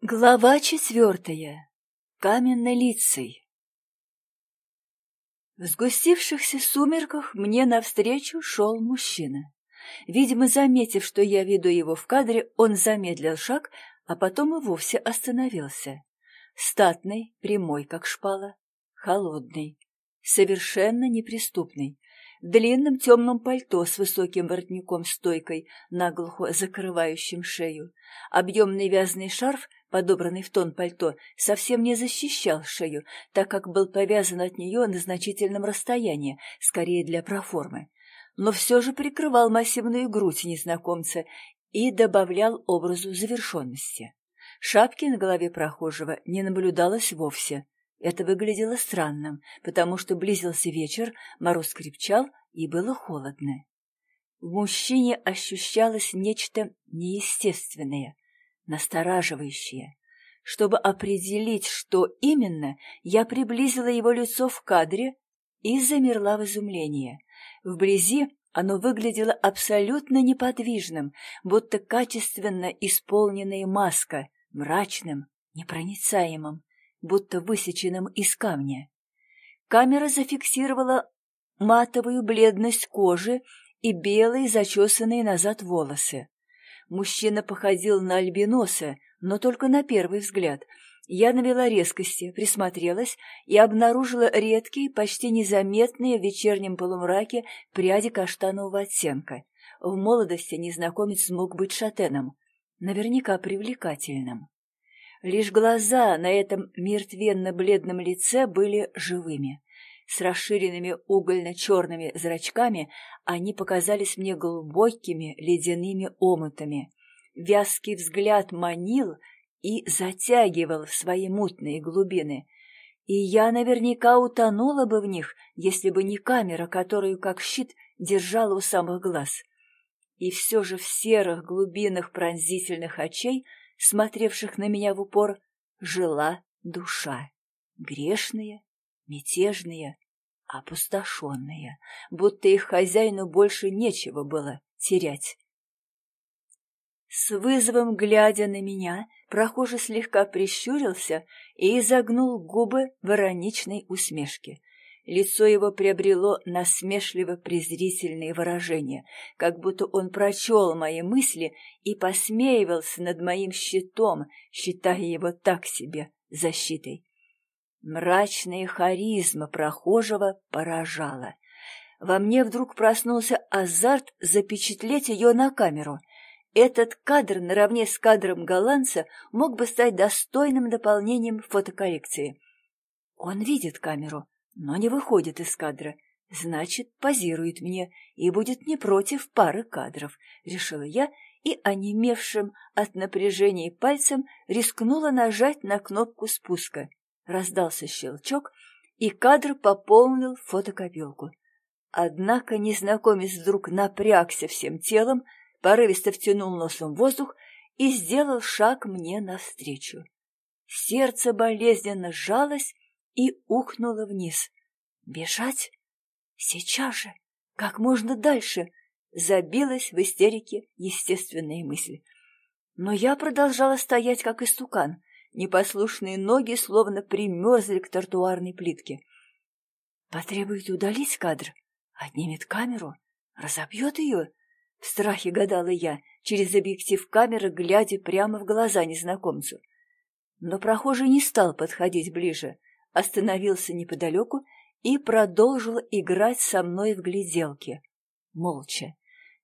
Глава четвертая. Каменнолицый. В сгустившихся сумерках мне навстречу шел мужчина. Видимо, заметив, что я веду его в кадре, он замедлил шаг, а потом и вовсе остановился. Статный, прямой, как шпала, холодный, совершенно неприступный, в длинном темном пальто с высоким воротником-стойкой, наглухо закрывающим шею. Объемный вязаный шарф подобранный в тон пальто, совсем не защищал шею, так как был повязан от нее на значительном расстоянии, скорее для проформы. Но все же прикрывал массивную грудь незнакомца и добавлял образу завершенности. Шапки на голове прохожего не наблюдалось вовсе. Это выглядело странным, потому что близился вечер, мороз крепчал и было холодно. В мужчине ощущалось нечто неестественное, настораживающее. Чтобы определить, что именно, я приблизила его лицо в кадре и замерла в изумлении. Вблизи оно выглядело абсолютно неподвижным, будто качественно исполненная маска, мрачным, непроницаемым, будто высеченным из камня. Камера зафиксировала матовую бледность кожи и белые зачесанные назад волосы. Мужчина походил на альбиноса, но только на первый взгляд. Я навела резкости, присмотрелась и обнаружила редкие, почти незаметные в вечернем полумраке пряди каштанового оттенка. В молодости незнакомец мог быть шатеном, наверняка привлекательным. Лишь глаза на этом мертвенно-бледном лице были живыми. С расширенными угольно-черными зрачками они показались мне глубокими ледяными омутами. Вязкий взгляд манил и затягивал в свои мутные глубины. И я наверняка утонула бы в них, если бы не камера, которую, как щит, держала у самых глаз. И все же в серых глубинах пронзительных очей, смотревших на меня в упор, жила душа. Грешная, мятежные, опустошенные, будто их хозяину больше нечего было терять. С вызовом глядя на меня, прохожий слегка прищурился и изогнул губы в ироничной усмешке. Лицо его приобрело насмешливо-презрительные выражения, как будто он прочел мои мысли и посмеивался над моим щитом, считая его так себе защитой. Мрачная харизма прохожего поражала. Во мне вдруг проснулся азарт запечатлеть ее на камеру. Этот кадр наравне с кадром голландца мог бы стать достойным дополнением фотоколлекции. Он видит камеру, но не выходит из кадра. Значит, позирует мне и будет не против пары кадров, решила я и, онемевшим от напряжения пальцем, рискнула нажать на кнопку спуска. Раздался щелчок, и кадр пополнил фотокопилку. Однако незнакомец вдруг напрягся всем телом, порывисто втянул носом воздух и сделал шаг мне навстречу. Сердце болезненно сжалось и ухнуло вниз. «Бежать? Сейчас же! Как можно дальше?» Забилась в истерике естественная мысль. Но я продолжала стоять, как истукан, Непослушные ноги словно примерзли к тротуарной плитке. Потребует удалить кадр, отнимет камеру, разобьет ее. В страхе гадала я, через объектив камеры, глядя прямо в глаза незнакомцу. Но прохожий не стал подходить ближе, остановился неподалеку и продолжил играть со мной в гляделки. Молча.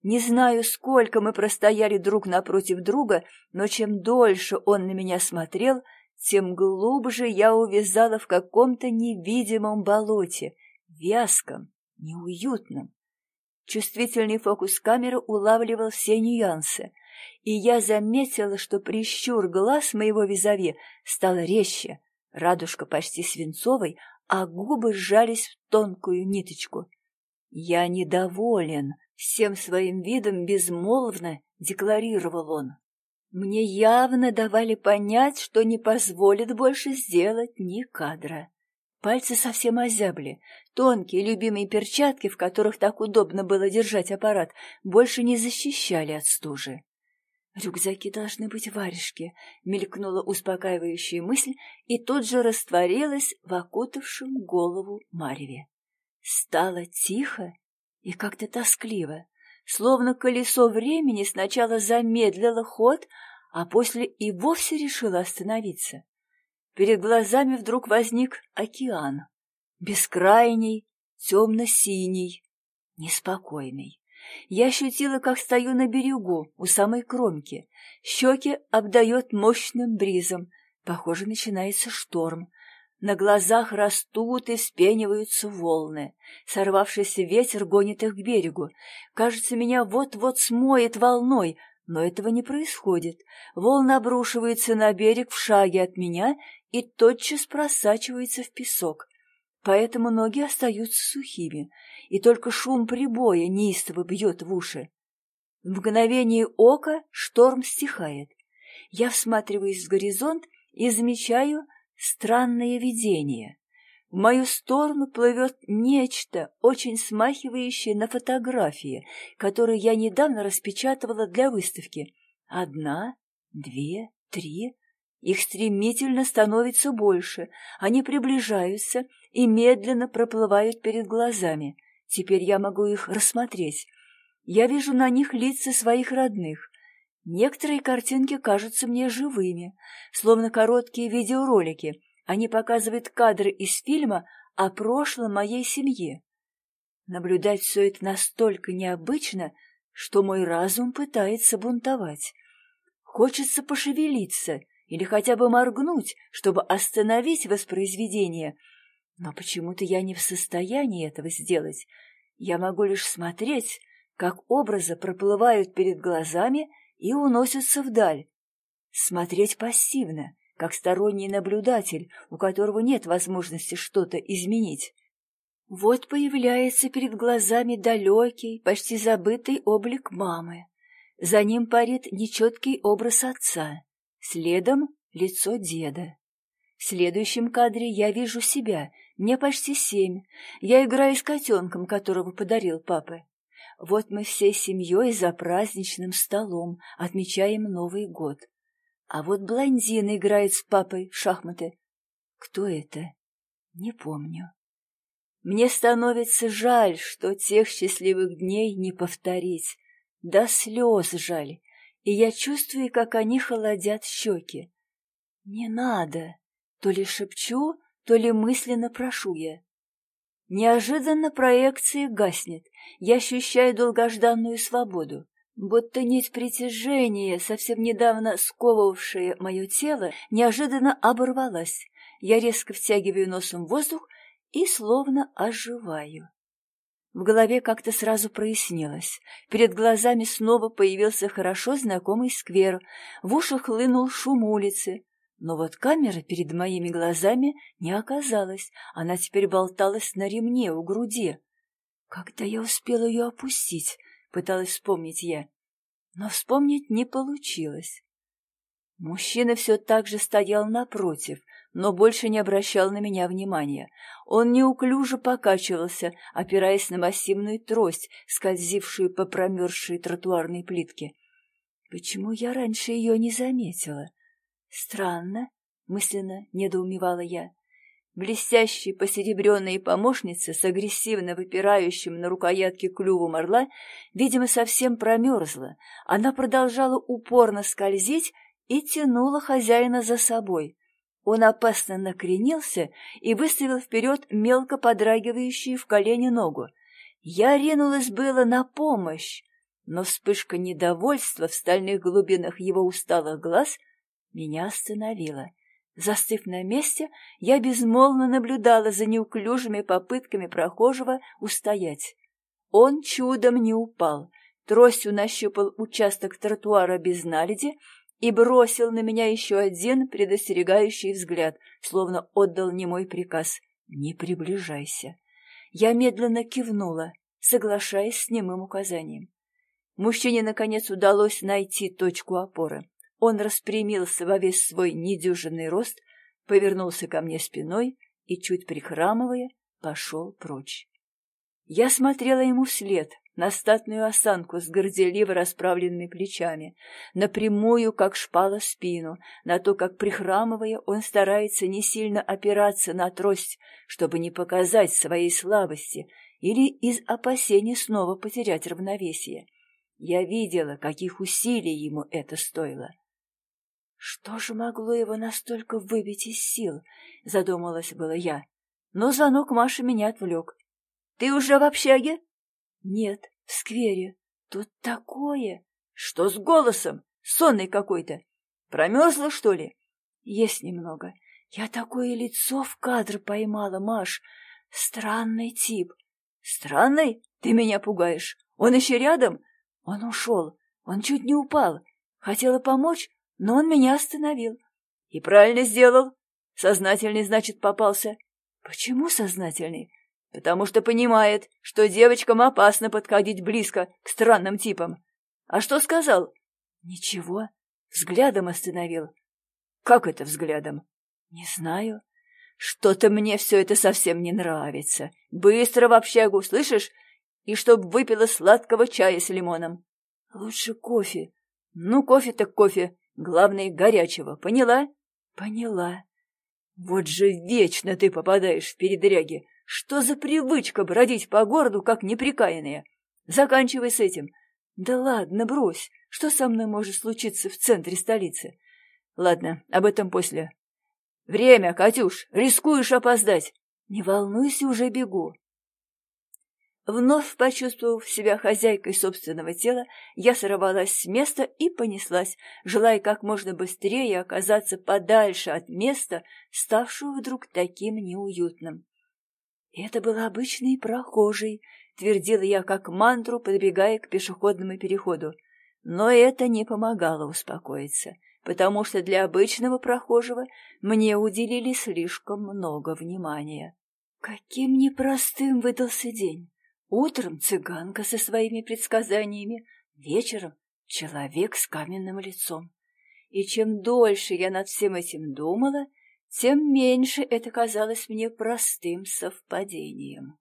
Не знаю, сколько мы простояли друг напротив друга, но чем дольше он на меня смотрел, тем глубже я увязала в каком-то невидимом болоте, вязком, неуютном. Чувствительный фокус камеры улавливал все нюансы, и я заметила, что прищур глаз моего визави стал резче, радужка почти свинцовой, а губы сжались в тонкую ниточку. «Я недоволен», Всем своим видом безмолвно декларировал он. Мне явно давали понять, что не позволит больше сделать ни кадра. Пальцы совсем озябли. Тонкие любимые перчатки, в которых так удобно было держать аппарат, больше не защищали от стужи. «Рюкзаки должны быть варежки», — мелькнула успокаивающая мысль и тут же растворилась в окутавшем голову Марьеве. Стало тихо и как-то тоскливо, словно колесо времени сначала замедлило ход, а после и вовсе решило остановиться. Перед глазами вдруг возник океан, бескрайний, темно-синий, неспокойный. Я ощутила, как стою на берегу, у самой кромки. Щеки обдает мощным бризом. Похоже, начинается шторм. На глазах растут и вспениваются волны. Сорвавшийся ветер гонит их к берегу. Кажется, меня вот-вот смоет волной, но этого не происходит. Волны обрушиваются на берег в шаге от меня и тотчас просачиваются в песок. Поэтому ноги остаются сухими и только шум прибоя неистово бьет в уши. В мгновение ока шторм стихает. Я всматриваюсь в горизонт и замечаю странное видение. В мою сторону плывет нечто, очень смахивающее на фотографии, которые я недавно распечатывала для выставки. Одна, две, три. Их стремительно становится больше. Они приближаются и медленно проплывают перед глазами. Теперь я могу их рассмотреть. Я вижу на них лица своих родных. Некоторые картинки кажутся мне живыми, словно короткие видеоролики. Они показывают кадры из фильма о прошлом моей семьи. Наблюдать все это настолько необычно, что мой разум пытается бунтовать. Хочется пошевелиться или хотя бы моргнуть, чтобы остановить воспроизведение — но почему-то я не в состоянии этого сделать. Я могу лишь смотреть, как образы проплывают перед глазами и уносятся вдаль. Смотреть пассивно, как сторонний наблюдатель, у которого нет возможности что-то изменить. Вот появляется перед глазами далекий, почти забытый облик мамы. За ним парит нечеткий образ отца, следом — лицо деда. В следующем кадре я вижу себя — мне почти семь. Я играю с котенком, которого подарил папа. Вот мы всей семьей за праздничным столом отмечаем Новый год. А вот блондин играет с папой в шахматы. Кто это? Не помню. Мне становится жаль, что тех счастливых дней не повторить. До слез жаль, и я чувствую, как они холодят щеки. Не надо, то ли шепчу, то ли мысленно прошу я. Неожиданно проекция гаснет, я ощущаю долгожданную свободу. Будто нить притяжения, совсем недавно сковывавшая мое тело, неожиданно оборвалась. Я резко втягиваю носом воздух и словно оживаю. В голове как-то сразу прояснилось. Перед глазами снова появился хорошо знакомый сквер, в ушах хлынул шум улицы. Но вот камера перед моими глазами не оказалась, она теперь болталась на ремне у груди. Когда я успела ее опустить, пыталась вспомнить я, но вспомнить не получилось. Мужчина все так же стоял напротив, но больше не обращал на меня внимания. Он неуклюже покачивался, опираясь на массивную трость, скользившую по промерзшей тротуарной плитке. Почему я раньше ее не заметила? Странно, мысленно недоумевала я. Блестящая посеребренная помощница с агрессивно выпирающим на рукоятке клювом орла, видимо, совсем промерзла. Она продолжала упорно скользить и тянула хозяина за собой. Он опасно накренился и выставил вперед мелко подрагивающую в колени ногу. Я ринулась было на помощь, но вспышка недовольства в стальных глубинах его усталых глаз — меня остановило. Застыв на месте, я безмолвно наблюдала за неуклюжими попытками прохожего устоять. Он чудом не упал, тростью нащупал участок тротуара без наледи и бросил на меня еще один предостерегающий взгляд, словно отдал немой приказ «Не приближайся». Я медленно кивнула, соглашаясь с немым указанием. Мужчине, наконец, удалось найти точку опоры. Он распрямился во весь свой недюжинный рост, повернулся ко мне спиной и, чуть прихрамывая, пошел прочь. Я смотрела ему вслед, на статную осанку с горделиво расправленными плечами, на прямую, как шпала, спину, на то, как, прихрамывая, он старается не сильно опираться на трость, чтобы не показать своей слабости или из опасения снова потерять равновесие. Я видела, каких усилий ему это стоило. Что же могло его настолько выбить из сил, задумалась была я. Но звонок Маши меня отвлек. — Ты уже в общаге? Нет, в сквере. Тут такое. Что с голосом? Сонный какой-то. Промерзла, что ли? Есть немного. Я такое лицо в кадр поймала, Маш. Странный тип. Странный? Ты меня пугаешь. Он еще рядом? Он ушел. Он чуть не упал. Хотела помочь, но он меня остановил. И правильно сделал. Сознательный, значит, попался. Почему сознательный? потому что понимает, что девочкам опасно подходить близко к странным типам. А что сказал? Ничего. Взглядом остановил. Как это взглядом? Не знаю. Что-то мне все это совсем не нравится. Быстро в общагу, слышишь? И чтоб выпила сладкого чая с лимоном. Лучше кофе. Ну, кофе так кофе. Главное, горячего. Поняла? Поняла. Вот же вечно ты попадаешь в передряги. Что за привычка бродить по городу, как неприкаянная? Заканчивай с этим. Да ладно, брось. Что со мной может случиться в центре столицы? Ладно, об этом после. Время, Катюш, рискуешь опоздать. Не волнуйся, уже бегу. Вновь почувствовав себя хозяйкой собственного тела, я сорвалась с места и понеслась, желая как можно быстрее оказаться подальше от места, ставшего вдруг таким неуютным. «Это был обычный прохожий», — твердила я как мантру, подбегая к пешеходному переходу. Но это не помогало успокоиться, потому что для обычного прохожего мне уделили слишком много внимания. Каким непростым выдался день. Утром цыганка со своими предсказаниями, вечером человек с каменным лицом. И чем дольше я над всем этим думала, тем меньше это казалось мне простым совпадением.